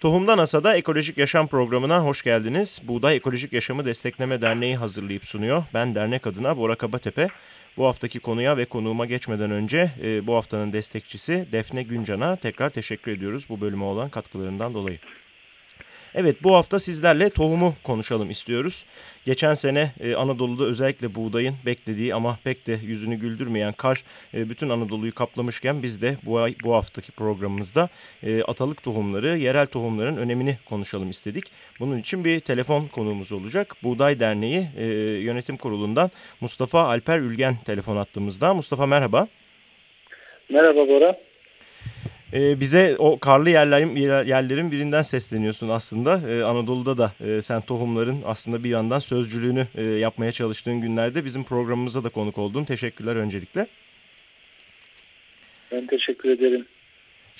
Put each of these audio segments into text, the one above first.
Tohumdan Asa'da Ekolojik Yaşam programına hoş geldiniz. Buğday Ekolojik Yaşamı Destekleme Derneği hazırlayıp sunuyor. Ben dernek adına Bora Kabatepe. Bu haftaki konuya ve konuğuma geçmeden önce e, bu haftanın destekçisi Defne Güncan'a tekrar teşekkür ediyoruz bu bölüme olan katkılarından dolayı. Evet bu hafta sizlerle tohumu konuşalım istiyoruz. Geçen sene e, Anadolu'da özellikle buğdayın beklediği ama pek de yüzünü güldürmeyen kar e, bütün Anadolu'yu kaplamışken biz de bu, ay, bu haftaki programımızda e, atalık tohumları, yerel tohumların önemini konuşalım istedik. Bunun için bir telefon konuğumuz olacak. Buğday Derneği e, Yönetim Kurulu'ndan Mustafa Alper Ülgen telefon attığımızda. Mustafa merhaba. Merhaba Bora. Ee, bize o karlı yerlerin, yerlerin birinden sesleniyorsun aslında. Ee, Anadolu'da da e, sen tohumların aslında bir yandan sözcülüğünü e, yapmaya çalıştığın günlerde bizim programımıza da konuk oldun. Teşekkürler öncelikle. Ben teşekkür ederim.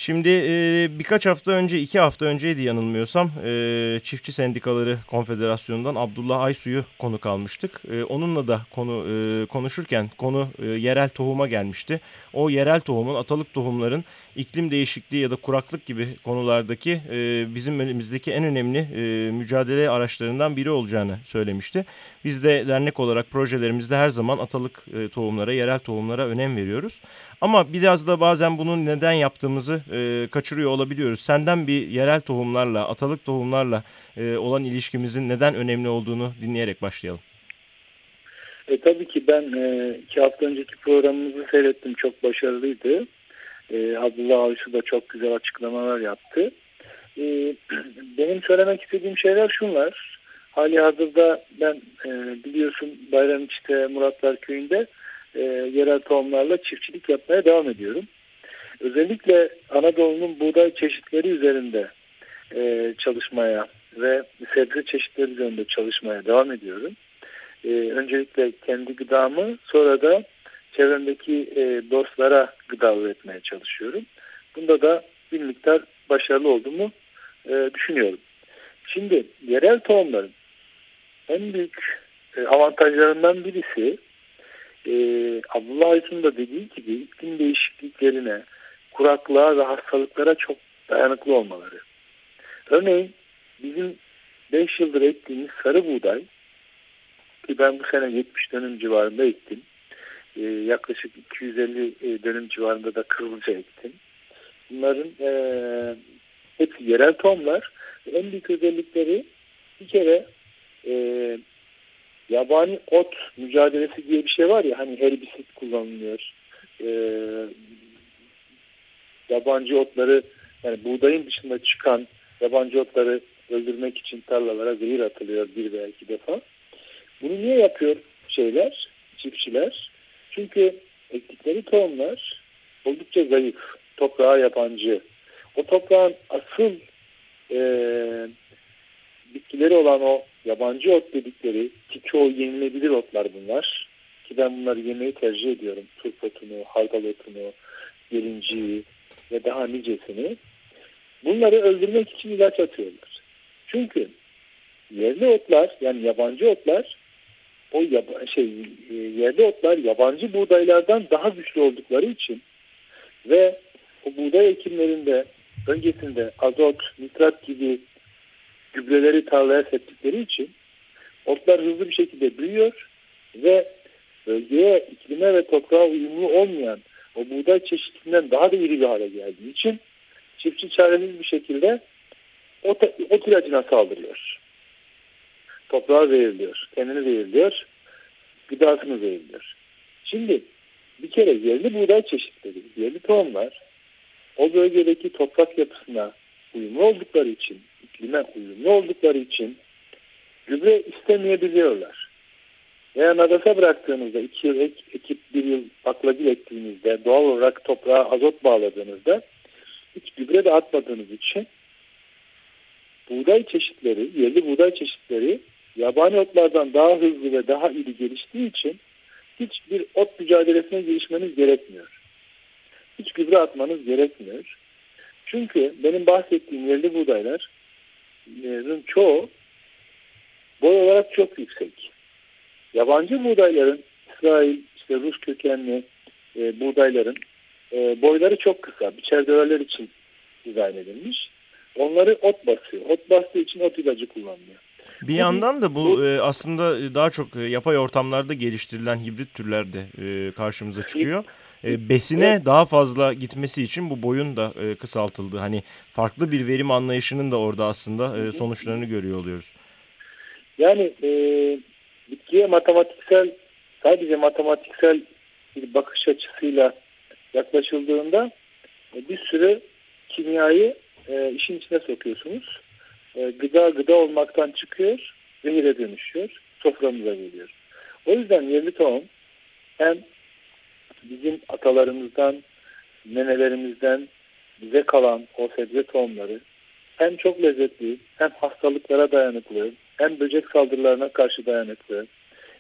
Şimdi e, birkaç hafta önce, iki hafta önceydi yanılmıyorsam e, Çiftçi Sendikaları Konfederasyonu'ndan Abdullah Aysu'yu konuk almıştık. E, onunla da konu e, konuşurken konu e, yerel tohuma gelmişti. O yerel tohumun, atalık tohumların iklim değişikliği ya da kuraklık gibi konulardaki e, bizim elimizdeki en önemli e, mücadele araçlarından biri olacağını söylemişti. Biz de dernek olarak projelerimizde her zaman atalık e, tohumlara, yerel tohumlara önem veriyoruz. Ama biraz da bazen bunun neden yaptığımızı e, kaçırıyor olabiliyoruz. Senden bir yerel tohumlarla, atalık tohumlarla e, olan ilişkimizin neden önemli olduğunu dinleyerek başlayalım. E, tabii ki ben e, iki hafta önceki programımızı seyrettim. Çok başarılıydı. E, Abdullah Avcı da çok güzel açıklamalar yaptı. E, benim söylemek istediğim şeyler şunlar. Hali hazırda ben e, biliyorsun Bayramış'te Muratlar Köyü'nde e, yerel tohumlarla çiftçilik yapmaya devam ediyorum. Özellikle Anadolu'nun buğday çeşitleri üzerinde e, çalışmaya ve sebze çeşitleri üzerinde çalışmaya devam ediyorum. E, öncelikle kendi gıdamı sonra da çevremdeki e, dostlara gıda üretmeye çalışıyorum. Bunda da bir miktar başarılı olduğumu e, düşünüyorum. Şimdi yerel tohumların en büyük e, avantajlarından birisi e, Abdullah Aysun da dediği gibi iklim değişikliklerine, kuraklığa ve hastalıklara çok dayanıklı olmaları. Örneğin bizim 5 yıldır ektiğimiz sarı buğday ki ben bu sene 70 dönüm civarında ektim. Ee, yaklaşık 250 e, dönüm civarında da kırmızı ektim. Bunların e, hepsi yerel tohumlar. En büyük özellikleri bir kere e, yabani ot mücadelesi diye bir şey var ya hani herbisit kullanılıyor. E, yabancı otları yani buğdayın dışında çıkan yabancı otları öldürmek için tarlalara zehir atılıyor bir iki defa. Bunu niye yapıyor şeyler, çiftçiler? Çünkü ektikleri tohumlar oldukça zayıf, toprağa yabancı. O toprağın asıl e, bitkileri olan o yabancı ot dedikleri ki çoğu yenilebilir otlar bunlar. Ki ben bunları yemeyi tercih ediyorum. Turp otunu, hardal otunu, gelinciyi ve daha nicesini. Bunları öldürmek için ilaç atıyorlar. Çünkü yerli otlar yani yabancı otlar o yaba, şey e, yerli otlar yabancı buğdaylardan daha güçlü oldukları için ve o buğday ekimlerinde öncesinde azot, nitrat gibi gübreleri tarlaya septikleri için otlar hızlı bir şekilde büyüyor ve bölgeye, iklime ve toprağa uyumlu olmayan o buğday çeşitinden daha da iri bir hale geldiği için çiftçi çaresiz bir şekilde ot, ot ilacına saldırıyor. Toprağa zehirliyor, kendini zehirliyor, gıdasını zehirliyor. Şimdi bir kere yerli buğday çeşitleri, yerli tohumlar o bölgedeki toprak yapısına uyumlu oldukları için, iklime uyumlu oldukları için gübre istemeyebiliyorlar. Veya nadasa bıraktığınızda, iki yıl ek, ekip bir yıl baklagil ektiğinizde, doğal olarak toprağa azot bağladığınızda hiç gübre de atmadığınız için buğday çeşitleri, yerli buğday çeşitleri yabani otlardan daha hızlı ve daha iri geliştiği için hiçbir ot mücadelesine girişmeniz gerekmiyor. Hiç gübre atmanız gerekmiyor. Çünkü benim bahsettiğim yerli buğdayların çoğu boy olarak çok yüksek. Yabancı buğdayların, İsrail, işte Rus kökenli e, buğdayların e, boyları çok kısa. Biçer döverler için dizayn edilmiş. onları ot basıyor. Ot bastığı için ot ilacı kullanmıyor. Bir yandan da bu, bu e, aslında daha çok e, yapay ortamlarda geliştirilen hibrit türler de e, karşımıza çıkıyor. E, besine evet. daha fazla gitmesi için bu boyun da e, kısaltıldı. Hani farklı bir verim anlayışının da orada aslında e, sonuçlarını görüyor oluyoruz. Yani e, bitkiye matematiksel sadece matematiksel bir bakış açısıyla yaklaşıldığında e, bir sürü kimyayı e, işin içine sokuyorsunuz. E, gıda gıda olmaktan çıkıyor, zehire dönüşüyor, soframıza geliyor. O yüzden yerli tohum hem bizim atalarımızdan, nenelerimizden bize kalan o sebze tohumları hem çok lezzetli, hem hastalıklara dayanıklı, hem böcek saldırılarına karşı dayanıklı,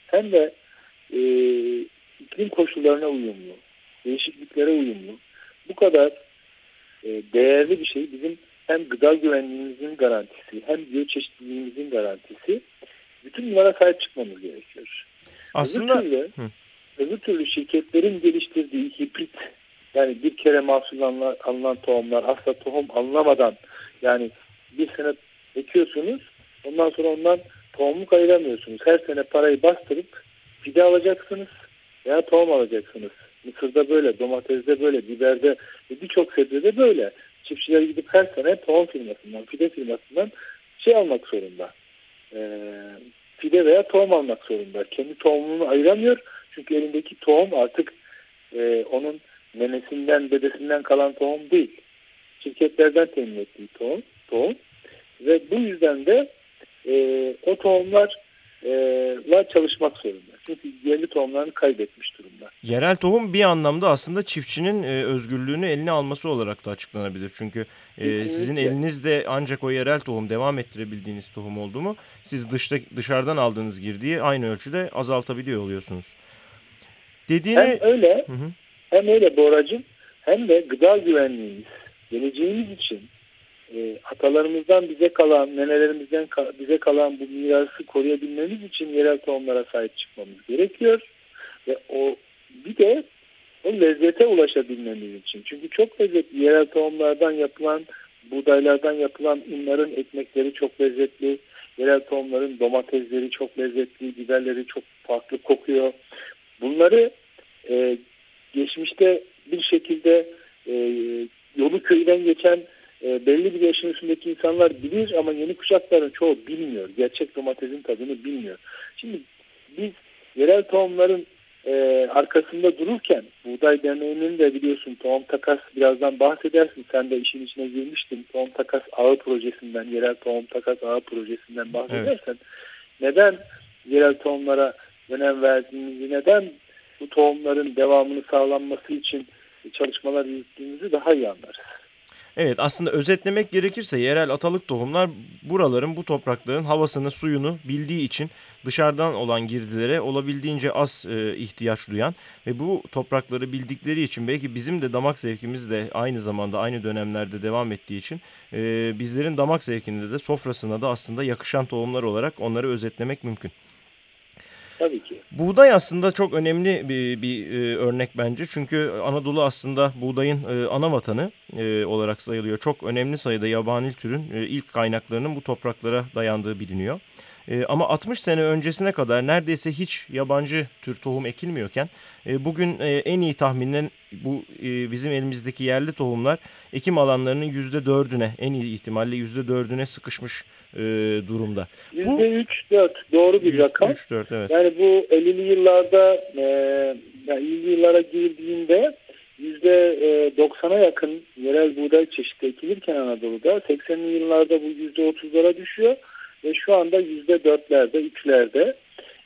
hem de e, iklim koşullarına uyumlu, değişikliklere uyumlu. Bu kadar e, değerli bir şey bizim hem gıda güvenliğimizin garantisi hem biyoçeşitliliğimizin garantisi. Bütün bunlara sahip çıkmamız gerekiyor. Aslında öbür türlü, öbür türlü şirketlerin geliştirdiği hibrit yani bir kere mahsul alınan, alınan tohumlar asla tohum anlamadan yani bir sene ekiyorsunuz ondan sonra ondan tohumluk ayıramıyorsunuz. Her sene parayı bastırıp fide alacaksınız veya tohum alacaksınız. Mısırda böyle, domatesde böyle, biberde birçok sebzede böyle. Çiftçiler gidip her sene tohum firmasından, fide firmasından şey almak zorunda. E, fide veya tohum almak zorunda. Kendi tohumunu ayıramıyor. Çünkü elindeki tohum artık e, onun nenesinden, dedesinden kalan tohum değil. Şirketlerden temin ettiği tohum. tohum. Ve bu yüzden de e, o tohumlar la çalışmak zorunda. Çünkü yerli tohumlarını kaybetmiş durumda. Yerel tohum bir anlamda aslında çiftçinin e, özgürlüğünü eline alması olarak da açıklanabilir. Çünkü e, sizin elinizde ancak o yerel tohum devam ettirebildiğiniz tohum oldu mu siz dışta, dışarıdan aldığınız girdiği aynı ölçüde azaltabiliyor oluyorsunuz. Dediğini... Hem öyle hı hı. hem öyle Boracığım hem de gıda güvenliğimiz geleceğimiz için e, atalarımızdan bize kalan, nenelerimizden ka bize kalan bu mirası koruyabilmemiz için yerel tohumlara sahip çıkmamız gerekiyor. Ve o bir de o lezzete ulaşabilmemiz için. Çünkü çok lezzetli yerel tohumlardan yapılan, buğdaylardan yapılan unların ekmekleri çok lezzetli. Yerel tohumların domatesleri çok lezzetli, biberleri çok farklı kokuyor. Bunları e, geçmişte bir şekilde e, yolu köyden geçen e, belli bir yaşın üstündeki insanlar bilir ama yeni kuşakların çoğu bilmiyor. Gerçek domatesin tadını bilmiyor. Şimdi biz yerel tohumların e, arkasında dururken Buğday Derneği'nin de biliyorsun tohum takas birazdan bahsedersin. Sen de işin içine girmiştin. Tohum takas ağı projesinden, yerel tohum takas ağı projesinden bahsedersen evet. neden yerel tohumlara önem verdiğimizi, neden bu tohumların devamını sağlanması için çalışmalar yürüttüğümüzü daha iyi anlarız. Evet aslında özetlemek gerekirse yerel atalık tohumlar buraların bu toprakların havasını suyunu bildiği için dışarıdan olan girdilere olabildiğince az e, ihtiyaç duyan ve bu toprakları bildikleri için belki bizim de damak zevkimiz de aynı zamanda aynı dönemlerde devam ettiği için e, bizlerin damak zevkinde de sofrasına da aslında yakışan tohumlar olarak onları özetlemek mümkün. Tabii ki. Buğday aslında çok önemli bir, bir e, örnek bence. Çünkü Anadolu aslında buğdayın e, ana vatanı e, olarak sayılıyor. Çok önemli sayıda yabani türün e, ilk kaynaklarının bu topraklara dayandığı biliniyor. E, ama 60 sene öncesine kadar neredeyse hiç yabancı tür tohum ekilmiyorken e, bugün e, en iyi tahminen bu e, bizim elimizdeki yerli tohumlar ekim alanlarının %4'üne en iyi ihtimalle %4'üne sıkışmış e, durumda. %3-4 doğru bir rakam. 4, evet. Yani bu 50'li yıllarda e, yani 50'li yıllara girdiğinde %90'a yakın yerel buğday çeşidi ekilirken Anadolu'da 80'li yıllarda bu %30'lara düşüyor ve şu anda %4'lerde, 3'lerde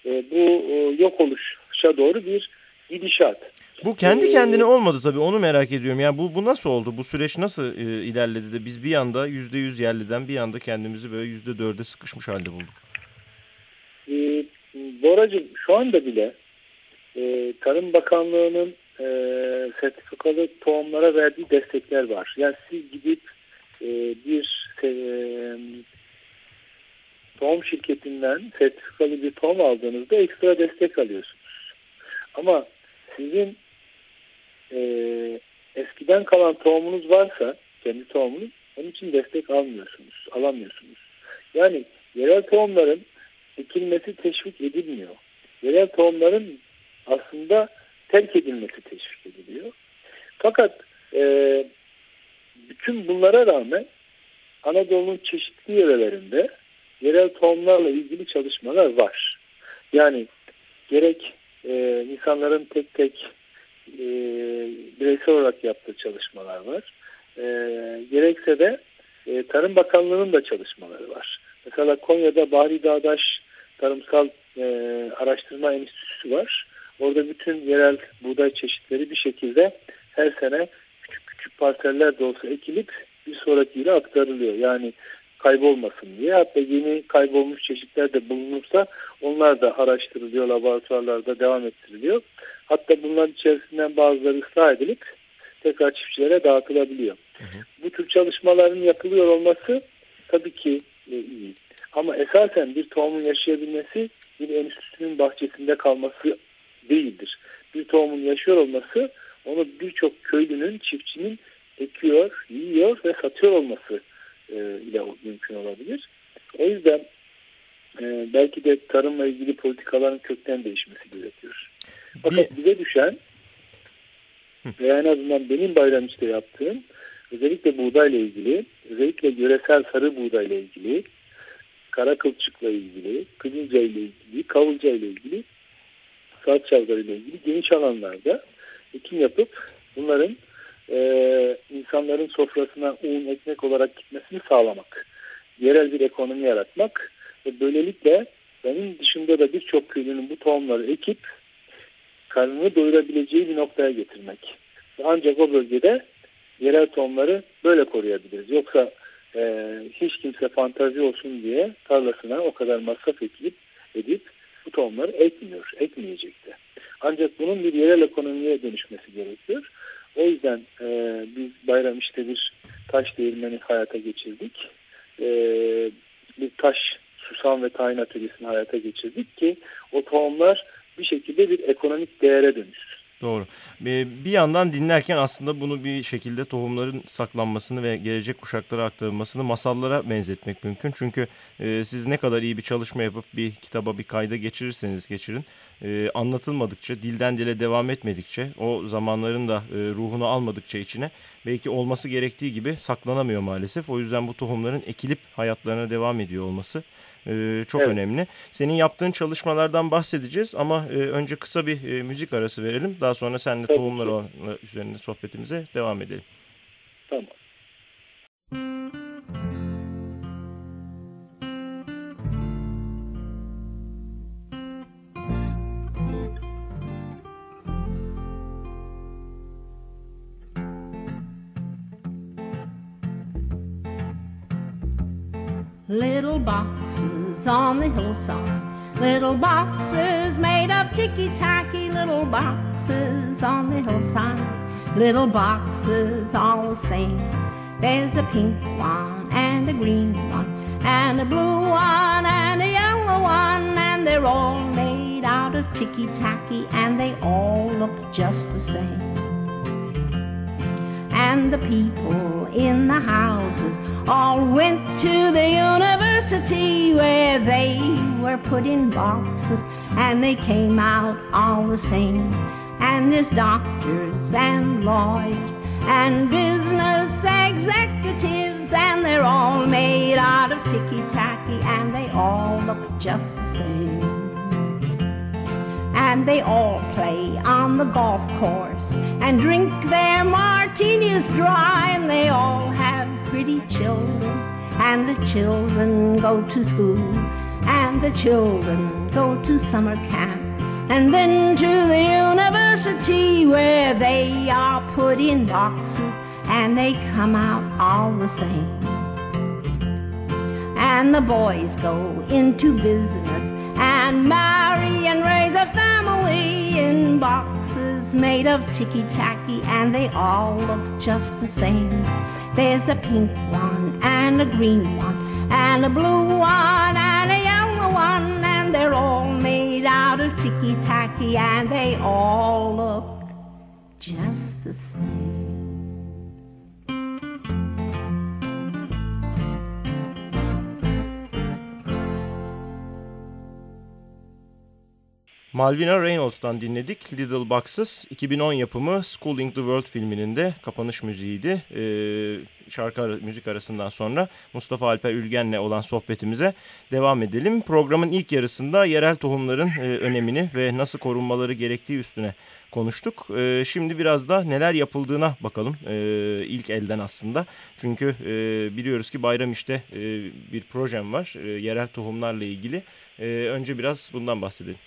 e, bu e, yok oluşa doğru bir gidişat. Bu kendi ee, kendine olmadı tabii onu merak ediyorum. Yani bu, bu nasıl oldu? Bu süreç nasıl e, ilerledi de biz bir anda yüzde yüz yerliden bir anda kendimizi böyle yüzde dörde sıkışmış halde bulduk? E, Boracığım şu anda bile e, Tarım Bakanlığı'nın e, sertifikalı tohumlara verdiği destekler var. Yani siz gidip e, bir e, tohum şirketinden sertifikalı bir tohum aldığınızda ekstra destek alıyorsunuz. Ama sizin e, eskiden kalan tohumunuz varsa kendi tohumunuz Onun için destek almıyorsunuz, alamıyorsunuz. Yani yerel tohumların ekilmesi teşvik edilmiyor. Yerel tohumların aslında terk edilmesi teşvik ediliyor. Fakat e, bütün bunlara rağmen Anadolu'nun çeşitli yörelerinde yerel tohumlarla ilgili çalışmalar var. Yani gerek e, insanların tek tek e, bireysel olarak yaptığı çalışmalar var. E, gerekse de e, Tarım Bakanlığı'nın da çalışmaları var. Mesela Konya'da Bahri Dağdaş Tarımsal e, Araştırma Enstitüsü var. Orada bütün yerel buğday çeşitleri bir şekilde her sene küçük küçük parseller de olsa ekilip bir sonraki yıla aktarılıyor. Yani kaybolmasın diye. Hatta yeni kaybolmuş çeşitler de bulunursa onlar da araştırılıyor, laboratuvarlarda devam ettiriliyor. Hatta bunların içerisinden bazıları ıslah edilip tekrar çiftçilere dağıtılabiliyor. Hı hı. Bu tür çalışmaların yapılıyor olması tabii ki e, iyi. Ama esasen bir tohumun yaşayabilmesi bir enstitünün bahçesinde kalması değildir. Bir tohumun yaşıyor olması onu birçok köylünün, çiftçinin ekiyor, yiyor ve satıyor olması ile mümkün olabilir. O yüzden e, belki de tarımla ilgili politikaların kökten değişmesi gerekiyor. Fakat bize düşen veya en azından benim Bayramış'ta yaptığım özellikle buğdayla ilgili, özellikle yöresel sarı buğdayla ilgili, kara kılçıkla ilgili, kılınca ile ilgili, kavulca ile ilgili, saat ile ilgili geniş alanlarda ekim yapıp bunların e, insanların sofrasına un ekmek olarak gitmesini sağlamak. Yerel bir ekonomi yaratmak ve böylelikle benim dışında da birçok köylünün bu tohumları ekip karnını doyurabileceği bir noktaya getirmek. Ancak o bölgede yerel tohumları böyle koruyabiliriz. Yoksa e, hiç kimse fantazi olsun diye tarlasına o kadar masraf edip, edip bu tohumları ekmiyor, ekmeyecekti. Ancak bunun bir yerel ekonomiye dönüşmesi gerekiyor. O yüzden e, biz bayram işte bir taş değirmeni hayata geçirdik. E, bir taş susam ve tayin atölyesini hayata geçirdik ki o tohumlar bir şekilde bir ekonomik değere dönüşsün. Doğru. Bir yandan dinlerken aslında bunu bir şekilde tohumların saklanmasını ve gelecek kuşaklara aktarılmasını masallara benzetmek mümkün. Çünkü siz ne kadar iyi bir çalışma yapıp bir kitaba bir kayda geçirirseniz geçirin anlatılmadıkça, dilden dile devam etmedikçe, o zamanların da ruhunu almadıkça içine belki olması gerektiği gibi saklanamıyor maalesef. O yüzden bu tohumların ekilip hayatlarına devam ediyor olması e, çok evet. önemli. Senin yaptığın çalışmalardan bahsedeceğiz ama e, önce kısa bir e, müzik arası verelim. Daha sonra seninle tohumlar üzerinde sohbetimize devam edelim. Tamam. Little boxes on the hillside. Little boxes made of ticky tacky. Little boxes on the hillside. Little boxes all the same. There's a pink one and a green one and a blue one and a yellow one. And they're all made out of ticky tacky and they all look just the same and the people in the houses all went to the university where they were put in boxes and they came out all the same. And there's doctors and lawyers and business executives and they're all made out of ticky tacky and they all look just the same. And they all play on the golf course and drink their martinis dry, and they all have pretty children, and the children go to school, and the children go to summer camp, and then to the university where they are put in boxes, and they come out all the same. And the boys go into business and marry and raise a family in boxes made of ticky tacky, and they all look just the same. There's a pink one and a green one and a blue one and a yellow one, and they're all made out of ticky tacky, and they all look just the same. Malvina Reynolds'tan dinledik Little Boxes. 2010 yapımı Schooling the World filminin de kapanış müziğiydi. Ee, şarkı ara, müzik arasından sonra Mustafa Alper Ülgen'le olan sohbetimize devam edelim. Programın ilk yarısında yerel tohumların e, önemini ve nasıl korunmaları gerektiği üstüne konuştuk. E, şimdi biraz da neler yapıldığına bakalım e, ilk elden aslında. Çünkü e, biliyoruz ki Bayram işte e, bir projem var e, yerel tohumlarla ilgili. E, önce biraz bundan bahsedelim.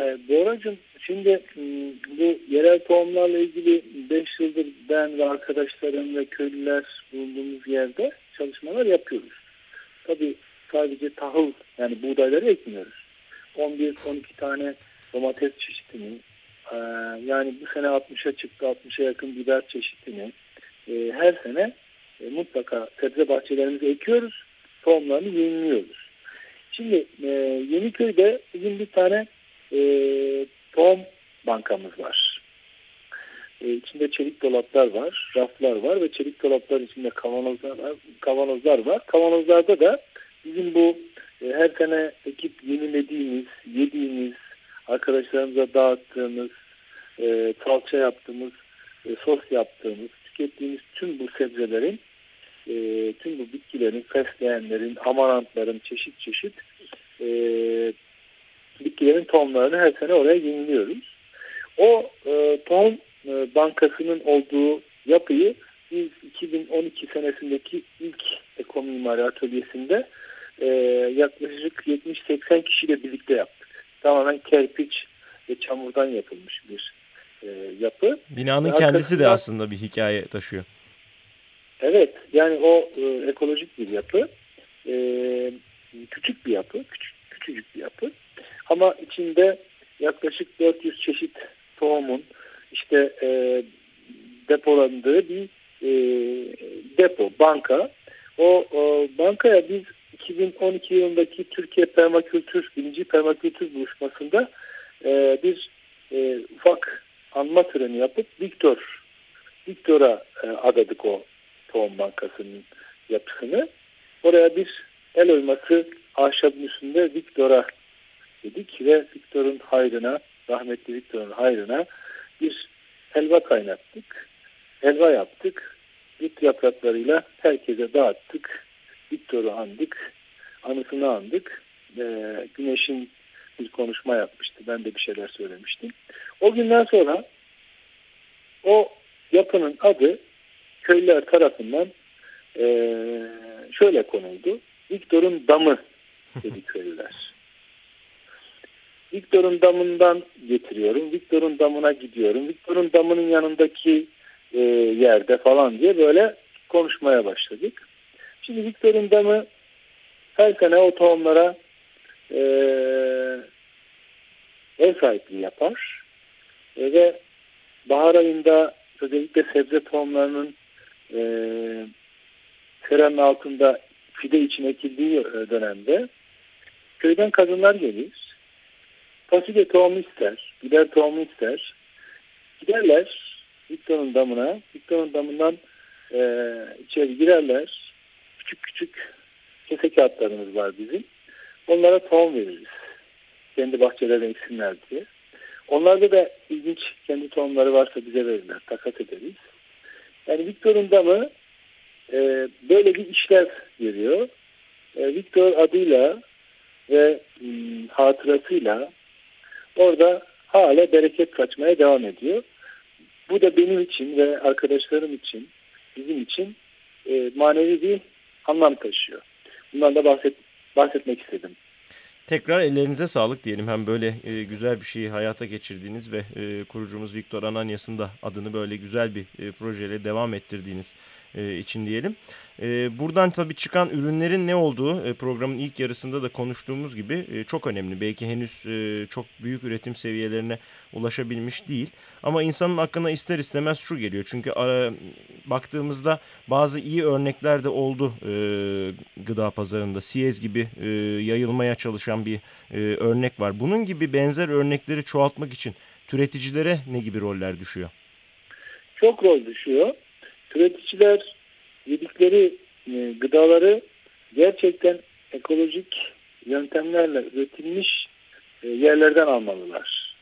E, Boracığım şimdi ıı, bu yerel tohumlarla ilgili 5 yıldır ben ve arkadaşlarım ve köylüler bulunduğumuz yerde çalışmalar yapıyoruz. Tabii sadece tahıl yani buğdayları ekmiyoruz. 11-12 tane domates çeşitini e, yani bu sene 60'a çıktı 60'a yakın biber çeşitini e, her sene mutlaka sebze bahçelerimizi ekiyoruz. Tohumlarını yayınlıyoruz. Şimdi Yeniköy'de bugün bir tane e, tohum bankamız var. E, içinde çelik dolaplar var, raflar var ve çelik dolaplar içinde kavanozlar var. Kavanozlar var. Kavanozlarda da bizim bu e, her sene ekip yenilediğimiz, yediğimiz, arkadaşlarımıza dağıttığımız, e, salça yaptığımız, e, sos yaptığımız, tükettiğimiz tüm bu sebzelerin, e, tüm bu bitkilerin, fesleğenlerin, amarantların çeşit çeşit e, bitkilerin tohumlarını her sene oraya yeniliyoruz. O e, tohum e, bankasının olduğu yapıyı biz 2012 senesindeki ilk ekomimari atölyesinde e, yaklaşık 70-80 kişiyle birlikte yaptık. Tamamen kerpiç ve çamurdan yapılmış bir e, yapı. Binanın ve kendisi de aslında bir hikaye taşıyor. Evet yani o e, ekolojik bir yapı. E, küçük bir yapı, küçük, küçücük bir yapı. Ama içinde yaklaşık 400 çeşit tohumun işte e, depolandığı bir e, depo, banka. O, o bankaya biz 2012 yılındaki Türkiye Permakültür, birinci Permakültür buluşmasında e, bir e, ufak anma töreni yapıp Viktor, Viktor'a e, adadık o tohum bankasının yapısını. Oraya bir el oyması ahşabın üstünde Viktor'a ve Viktor'un hayrına, rahmetli Viktor'un hayrına bir helva kaynattık. Helva yaptık. Bit yapraklarıyla herkese dağıttık. Viktor'u andık. Anısını andık. Ee, Güneş'in bir konuşma yapmıştı. Ben de bir şeyler söylemiştim. O günden sonra o yapının adı köylüler tarafından e, şöyle konuldu. Viktor'un damı dedi köylüler. Viktor'un damından getiriyorum. Viktor'un damına gidiyorum. Viktor'un damının yanındaki e, yerde falan diye böyle konuşmaya başladık. Şimdi Viktor'un damı her sene o tohumlara e, ev sahipliği yapar. E, ve bahar ayında özellikle sebze tohumlarının e, seranın altında fide için ekildiği dönemde köyden kadınlar gelir fasulye tohumu ister, biber tohumu ister. Giderler Victor'un damına, Victor'un damından e, içeri girerler. Küçük küçük kese kağıtlarımız var bizim. Onlara tohum veririz. Kendi bahçelerine eksinler diye. Onlarda da ilginç kendi tohumları varsa bize verirler. Takas ederiz. Yani Victor'un damı e, böyle bir işlev görüyor. E, Victor adıyla ve hmm, hatırasıyla orada hala bereket kaçmaya devam ediyor. Bu da benim için ve arkadaşlarım için, bizim için e, manevi bir anlam taşıyor. Bundan da bahset, bahsetmek istedim. Tekrar ellerinize sağlık diyelim. Hem böyle e, güzel bir şeyi hayata geçirdiğiniz ve e, kurucumuz Viktor Ananyas'ın da adını böyle güzel bir e, projeyle devam ettirdiğiniz e, için diyelim. E, buradan tabii çıkan ürünlerin ne olduğu e, programın ilk yarısında da konuştuğumuz gibi e, çok önemli. Belki henüz e, çok büyük üretim seviyelerine ulaşabilmiş değil. Ama insanın aklına ister istemez şu geliyor. Çünkü e, baktığımızda bazı iyi örnekler de oldu e, gıda pazarında. Siyez gibi e, yayılmaya çalışan bir e, örnek var. Bunun gibi benzer örnekleri çoğaltmak için türeticilere ne gibi roller düşüyor? Çok rol düşüyor. Üreticiler yedikleri e, gıdaları gerçekten ekolojik yöntemlerle üretilmiş e, yerlerden almalılar.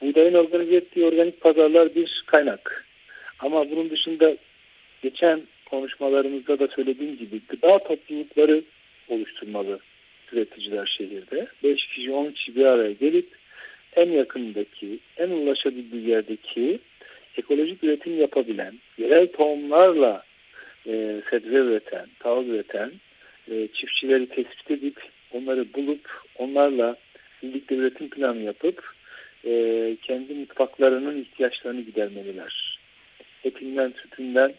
Buğdayın organize ettiği organik pazarlar bir kaynak. Ama bunun dışında geçen konuşmalarımızda da söylediğim gibi gıda toplulukları oluşturmalı üreticiler şehirde. 5 kişi 10 kişi bir araya gelip en yakındaki, en ulaşabildiği yerdeki ekolojik üretim yapabilen, yerel tohumlarla e, sebze üreten, tahıl üreten e, çiftçileri tespit edip onları bulup onlarla birlikte üretim planı yapıp e, kendi mutfaklarının ihtiyaçlarını gidermeliler. Etinden, sütünden,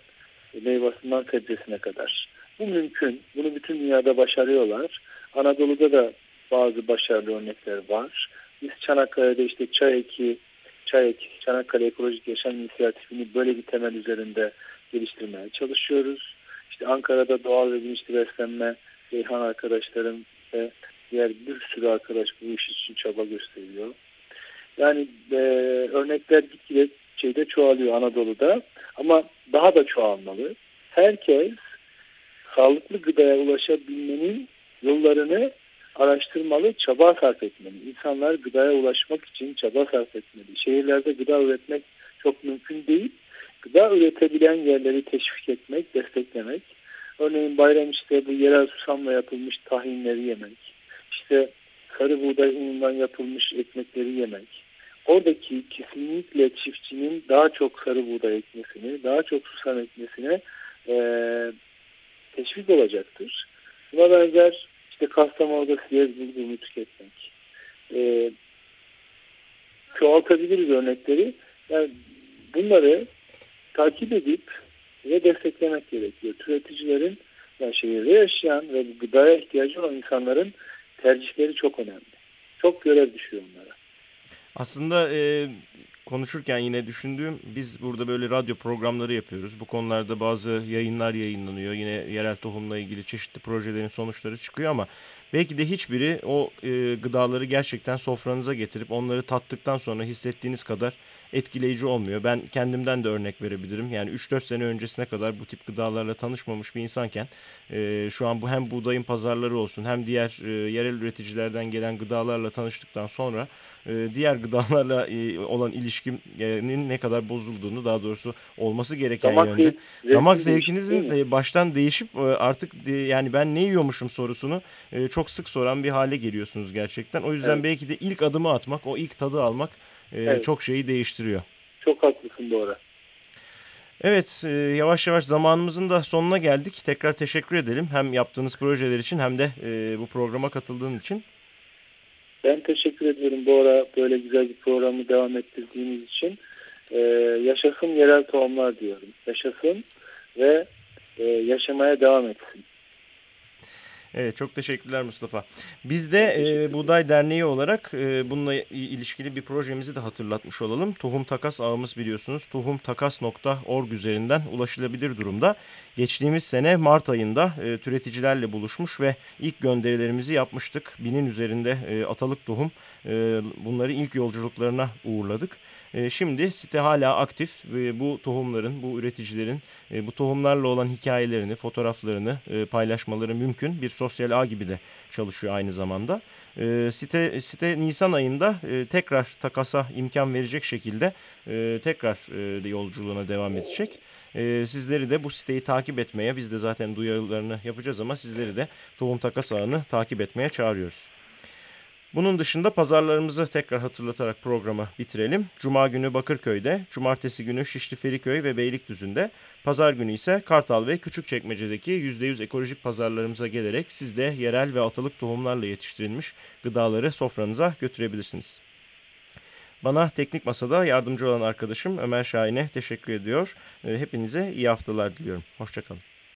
meyvasından sebzesine kadar. Bu mümkün. Bunu bütün dünyada başarıyorlar. Anadolu'da da bazı başarılı örnekler var. Biz Çanakkale'de işte çay eki, çay eki, Çanakkale Ekolojik Yaşam İnisiyatifini böyle bir temel üzerinde geliştirmeye çalışıyoruz. İşte Ankara'da doğal ve bilinçli beslenme, Reyhan arkadaşlarım ve diğer bir sürü arkadaş bu iş için çaba gösteriyor. Yani e, örnekler gitgide şeyde çoğalıyor Anadolu'da ama daha da çoğalmalı. Herkes sağlıklı gıdaya ulaşabilmenin yollarını araştırmalı, çaba sarf etmeli. İnsanlar gıdaya ulaşmak için çaba sarf etmeli. Şehirlerde gıda üretmek çok mümkün değil. Gıda üretebilen yerleri teşvik etmek, desteklemek. Örneğin bayram işte bu yerel susamla yapılmış tahinleri yemek. İşte sarı buğday unundan yapılmış ekmekleri yemek. Oradaki kesinlikle çiftçinin daha çok sarı buğday ekmesini, daha çok susam ekmesine e, teşvik olacaktır. Buna benzer işte Kastamonu'da siyez bulgurunu tüketmek. E, çoğaltabiliriz örnekleri. Yani bunları takip edip ve desteklemek gerekiyor. Türeticilerin yani şehirde yaşayan ve gıdaya ihtiyacı olan insanların tercihleri çok önemli. Çok görev düşüyor onlara. Aslında e, konuşurken yine düşündüğüm biz burada böyle radyo programları yapıyoruz. Bu konularda bazı yayınlar yayınlanıyor. Yine yerel tohumla ilgili çeşitli projelerin sonuçları çıkıyor ama belki de hiçbiri o e, gıdaları gerçekten sofranıza getirip onları tattıktan sonra hissettiğiniz kadar etkileyici olmuyor. Ben kendimden de örnek verebilirim. Yani 3-4 sene öncesine kadar bu tip gıdalarla tanışmamış bir insanken e, şu an bu hem buğdayın pazarları olsun hem diğer e, yerel üreticilerden gelen gıdalarla tanıştıktan sonra e, diğer gıdalarla e, olan ilişkinin ne kadar bozulduğunu daha doğrusu olması gereken damak yönde. Zevk, damak zevkinizin de baştan değişip e, artık de, yani ben ne yiyormuşum sorusunu e, çok sık soran bir hale geliyorsunuz gerçekten. O yüzden evet. belki de ilk adımı atmak, o ilk tadı almak e, evet. çok şeyi değiştiriyor. Çok haklısın bu ara. Evet e, yavaş yavaş zamanımızın da sonuna geldik. Tekrar teşekkür edelim hem yaptığınız projeler için hem de e, bu programa katıldığın için. Ben teşekkür ediyorum bu ara böyle güzel bir programı devam ettirdiğiniz için. Ee, yaşasın yerel tohumlar diyorum. Yaşasın ve e, yaşamaya devam etsin. Evet çok teşekkürler Mustafa. Biz de e, Buğday Derneği olarak e, bununla ilişkili bir projemizi de hatırlatmış olalım. Tohum takas ağımız biliyorsunuz tohumtakas.org üzerinden ulaşılabilir durumda. Geçtiğimiz sene Mart ayında e, türeticilerle buluşmuş ve ilk gönderilerimizi yapmıştık. Binin üzerinde e, atalık tohum e, bunları ilk yolculuklarına uğurladık. E, şimdi site hala aktif ve bu tohumların, bu üreticilerin e, bu tohumlarla olan hikayelerini, fotoğraflarını e, paylaşmaları mümkün. Bir sosyal ağ gibi de çalışıyor aynı zamanda. E, site site Nisan ayında e, tekrar takasa imkan verecek şekilde tekrar yolculuğuna devam edecek. Sizleri de bu siteyi takip etmeye, biz de zaten duyarılarını yapacağız ama sizleri de tohum takas ağını takip etmeye çağırıyoruz. Bunun dışında pazarlarımızı tekrar hatırlatarak programı bitirelim. Cuma günü Bakırköy'de, cumartesi günü Şişli Feriköy ve Beylikdüzü'nde, pazar günü ise Kartal ve Küçükçekmece'deki %100 ekolojik pazarlarımıza gelerek siz de yerel ve atalık tohumlarla yetiştirilmiş gıdaları sofranıza götürebilirsiniz. Bana teknik masada yardımcı olan arkadaşım Ömer Şahin'e teşekkür ediyor. Hepinize iyi haftalar diliyorum. Hoşçakalın.